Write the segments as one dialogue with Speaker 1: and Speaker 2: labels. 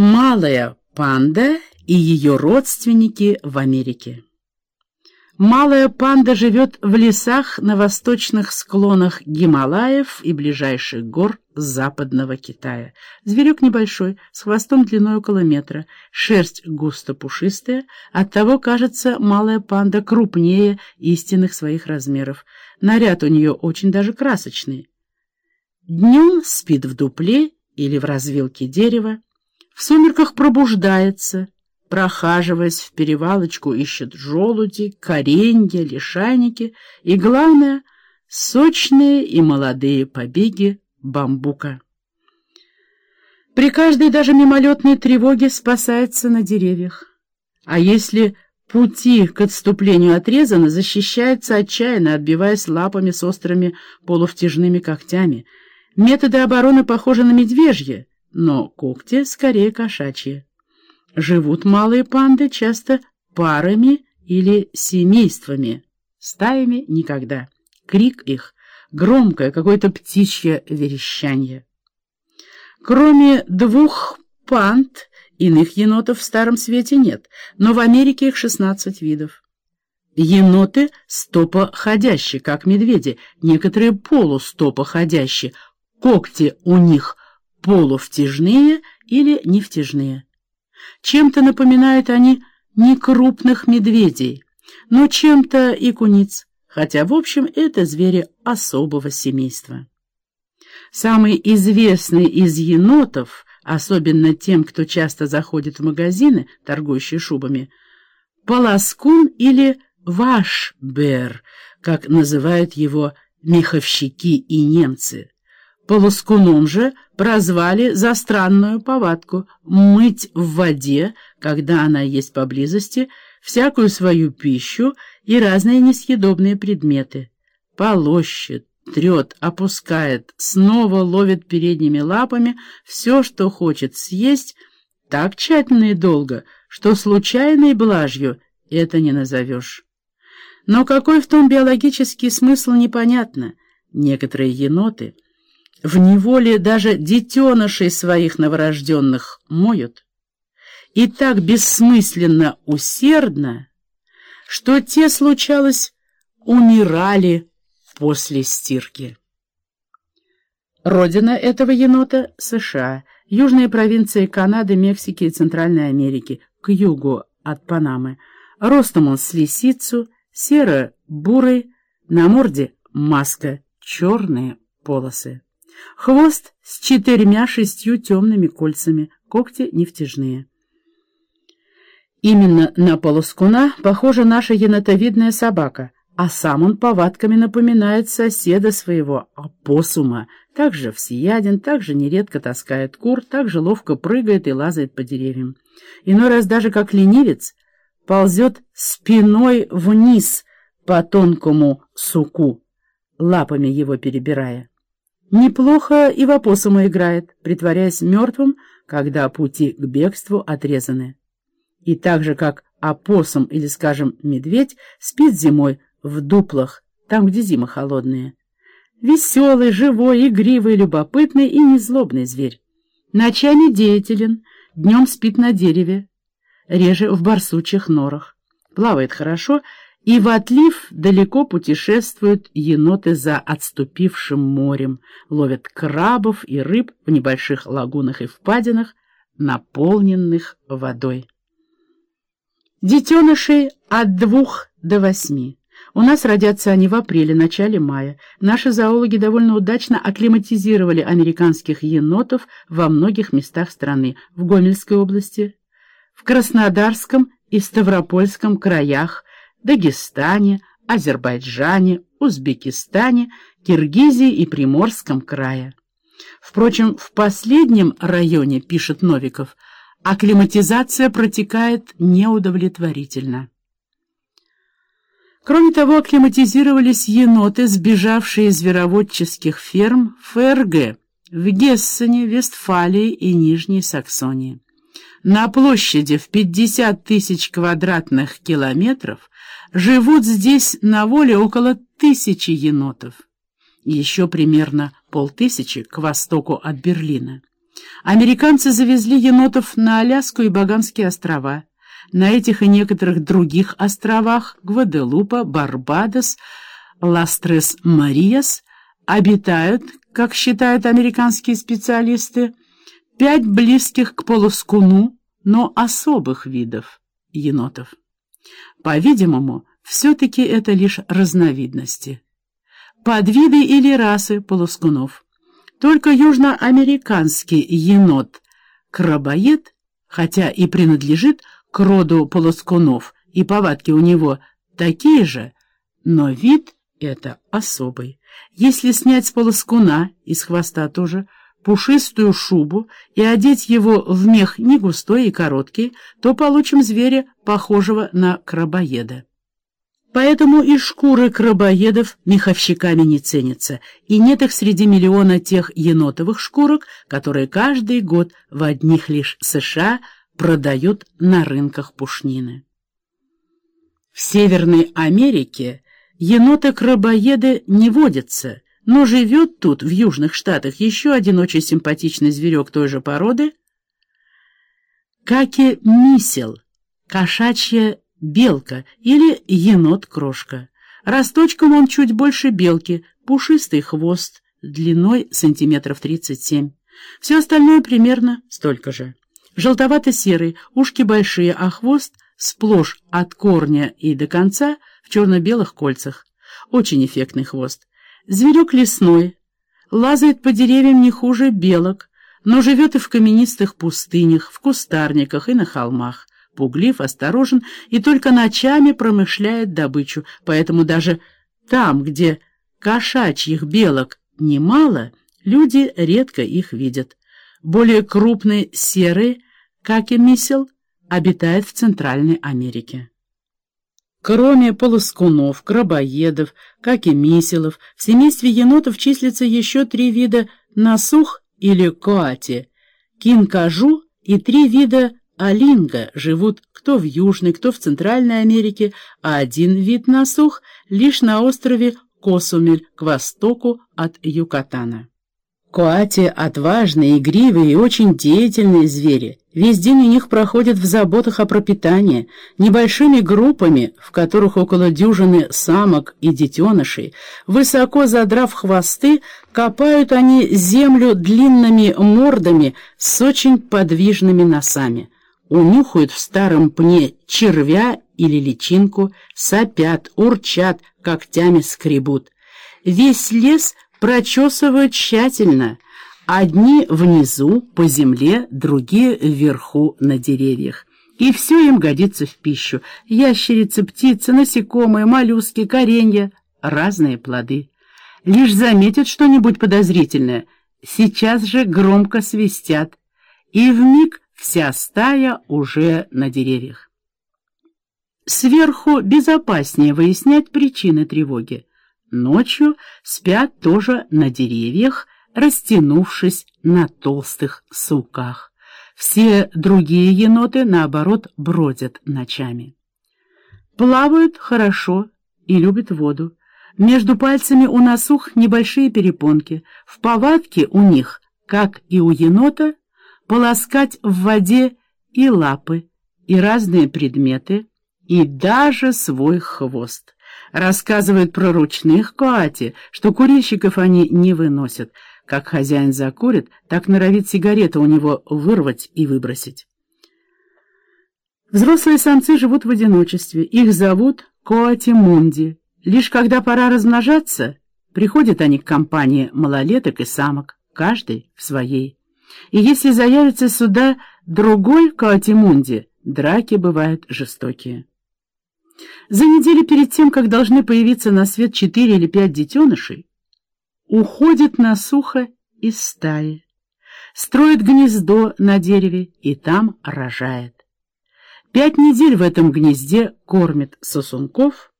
Speaker 1: Малая панда и ее родственники в Америке. Малая панда живет в лесах на восточных склонах Гималаев и ближайших гор западного Китая. Зверек небольшой, с хвостом длиной около метра, шерсть густо пушистая, оттого кажется малая панда крупнее истинных своих размеров. Наряд у нее очень даже красочный. Днем спит в дупле или в развилке дерева, в сумерках пробуждается, прохаживаясь в перевалочку, ищет желуди, коренья, лишайники и, главное, сочные и молодые побеги бамбука. При каждой даже мимолетной тревоге спасается на деревьях. А если пути к отступлению отрезаны, защищается отчаянно, отбиваясь лапами с острыми полувтяжными когтями. Методы обороны похожи на медвежьи, но когти скорее кошачьи. Живут малые панды часто парами или семействами, стаями никогда. Крик их — громкое какое-то птичье верещанье. Кроме двух панд, иных енотов в Старом Свете нет, но в Америке их 16 видов. Еноты стопоходящие, как медведи, некоторые полустопоходящие, когти у них полувтяжные или невтяжные. Чем-то напоминают они не крупных медведей, но чем-то и куниц, хотя, в общем, это звери особого семейства. Самый известный из енотов, особенно тем, кто часто заходит в магазины, торгующие шубами, полоскун или вашбер, как называют его меховщики и немцы. Полоскуном же прозвали за странную повадку мыть в воде, когда она есть поблизости, всякую свою пищу и разные несъедобные предметы. Полощет, трет, опускает, снова ловит передними лапами все, что хочет съесть, так тщательно и долго, что случайной блажью это не назовешь. Но какой в том биологический смысл, непонятно. Некоторые еноты — в неволе даже детенышей своих новорожденных моют. И так бессмысленно усердно, что те, случалось, умирали после стирки. Родина этого енота — США, южные провинции Канады, Мексики и Центральной Америки, к югу от Панамы. Ростом он с лисицу, серо-бурый, на морде маска, черные полосы. Хвост с четырьмя-шестью темными кольцами, когти нефтяжные. Именно на полоскуна похожа наша енотовидная собака, а сам он повадками напоминает соседа своего, опоссума. Также всеяден, также нередко таскает кур, также ловко прыгает и лазает по деревьям. Иной раз даже как ленивец ползет спиной вниз по тонкому суку, лапами его перебирая. Неплохо и в опоссума играет, притворяясь мертвым, когда пути к бегству отрезаны. И так же, как опоссум или, скажем, медведь, спит зимой в дуплах, там, где зимы холодные. Веселый, живой, игривый, любопытный и незлобный зверь. Ночами деятелен, днем спит на дереве, реже в барсучьих норах. Плавает хорошо и в отлив далеко путешествуют еноты за отступившим морем, ловят крабов и рыб в небольших лагунах и впадинах, наполненных водой. Детенышей от двух до восьми. У нас родятся они в апреле-начале мая. Наши зоологи довольно удачно акклиматизировали американских енотов во многих местах страны. В Гомельской области, в Краснодарском и Ставропольском краях, Дагестане, Азербайджане, Узбекистане, Киргизии и Приморском крае. Впрочем, в последнем районе, пишет Новиков, акклиматизация протекает неудовлетворительно. Кроме того, акклиматизировались еноты, сбежавшие из вероводческих ферм ФРГ в Гессене, Вестфалии и Нижней Саксонии. На площади в 50 тысяч квадратных километров живут здесь на воле около тысячи енотов. Еще примерно полтысячи к востоку от Берлина. Американцы завезли енотов на Аляску и Багамские острова. На этих и некоторых других островах Гваделупа, Барбадос, Ластрес-Мариас обитают, как считают американские специалисты, пять близких к полускуну, но особых видов енотов. По-видимому, все-таки это лишь разновидности. Подвиды или расы полускунов. Только южноамериканский енот крабоед, хотя и принадлежит к роду полускунов, и повадки у него такие же, но вид это особый. Если снять с полоскуна, из хвоста тоже, пушистую шубу и одеть его в мех не густой и короткий, то получим зверя, похожего на крабоеда. Поэтому и шкуры крабоедов меховщиками не ценятся, и нет их среди миллиона тех енотовых шкурок, которые каждый год в одних лишь США продают на рынках пушнины. В Северной Америке Еноты-крабоеды не водятся, но живет тут, в Южных Штатах, еще один очень симпатичный зверек той же породы — каки-мисел, кошачья белка или енот-крошка. Росточком он чуть больше белки, пушистый хвост, длиной сантиметров 37. Все остальное примерно столько же. Желтовато-серый, ушки большие, а хвост сплошь от корня и до конца — в черно-белых кольцах. Очень эффектный хвост. Зверек лесной, лазает по деревьям не хуже белок, но живет и в каменистых пустынях, в кустарниках и на холмах. Пуглив, осторожен и только ночами промышляет добычу, поэтому даже там, где кошачьих белок немало, люди редко их видят. Более крупный серый, как и мисел, обитает в Центральной Америке. Кроме полоскунов, крабоедов, как и миселов, в семействе енотов числится еще три вида насух или коати, кинкажу и три вида алинга живут кто в Южной, кто в Центральной Америке, а один вид насух лишь на острове Косумель к востоку от Юкатана. Коати — отважные, игривые и очень деятельные звери. Весь день у них проходит в заботах о пропитании, небольшими группами, в которых около дюжины самок и детенышей, высоко задрав хвосты, копают они землю длинными мордами с очень подвижными носами. Унюхают в старом пне червя или личинку, сопят, урчат, когтями скребут. Весь лес — прочесывают тщательно. Одни внизу, по земле, другие вверху, на деревьях. И все им годится в пищу. Ящерицы, птицы, насекомые, моллюски, коренья, разные плоды. Лишь заметят что-нибудь подозрительное, сейчас же громко свистят, и вмиг вся стая уже на деревьях. Сверху безопаснее выяснять причины тревоги. Ночью спят тоже на деревьях, растянувшись на толстых суках. Все другие еноты, наоборот, бродят ночами. Плавают хорошо и любят воду. Между пальцами у насух небольшие перепонки. В повадке у них, как и у енота, полоскать в воде и лапы, и разные предметы, и даже свой хвост. Рассказывают про ручных коати, что курильщиков они не выносят. Как хозяин закурит, так норовит сигарету у него вырвать и выбросить. Взрослые самцы живут в одиночестве. Их зовут коати-мунди. Лишь когда пора размножаться, приходят они к компании малолеток и самок, каждый в своей. И если заявится сюда другой коати-мунди, драки бывают жестокие. За неделю перед тем, как должны появиться на свет четыре или пять детенышей, уходит на сухо из стаи, строит гнездо на дереве и там рожает. Пять недель в этом гнезде кормит сосунков,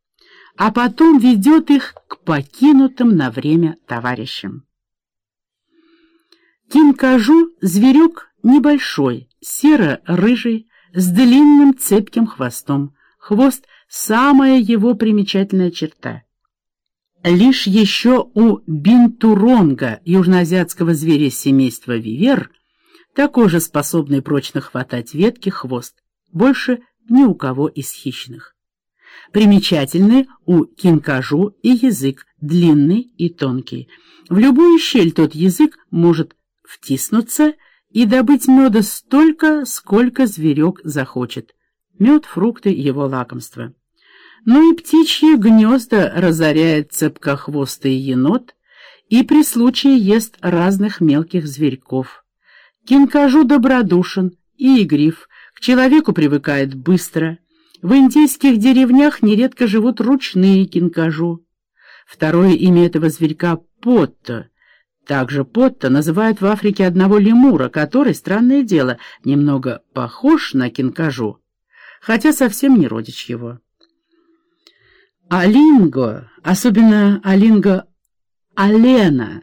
Speaker 1: а потом ведет их к покинутым на время товарищам. Кинкажу зверек небольшой, серо-рыжий, с длинным цепким хвостом. Хвост — самая его примечательная черта. Лишь еще у бинтуронга, южноазиатского зверя семейства вивер, такой же способный прочно хватать ветки, хвост. Больше ни у кого из хищных. Примечательны у кинкажу и язык, длинный и тонкий. В любую щель тот язык может втиснуться и добыть меда столько, сколько зверек захочет. Мед, фрукты — его лакомство. Ну и птичьи гнезда разоряет цепкохвостый енот и при случае ест разных мелких зверьков. Кинкажу добродушен и игрив, к человеку привыкает быстро. В индийских деревнях нередко живут ручные кинкажу. Второе имя этого зверька — Потто. Также Потто называют в Африке одного лемура, который, странное дело, немного похож на кинкажу, хотя совсем не родич его. Алинго, особенно Алинго Алена,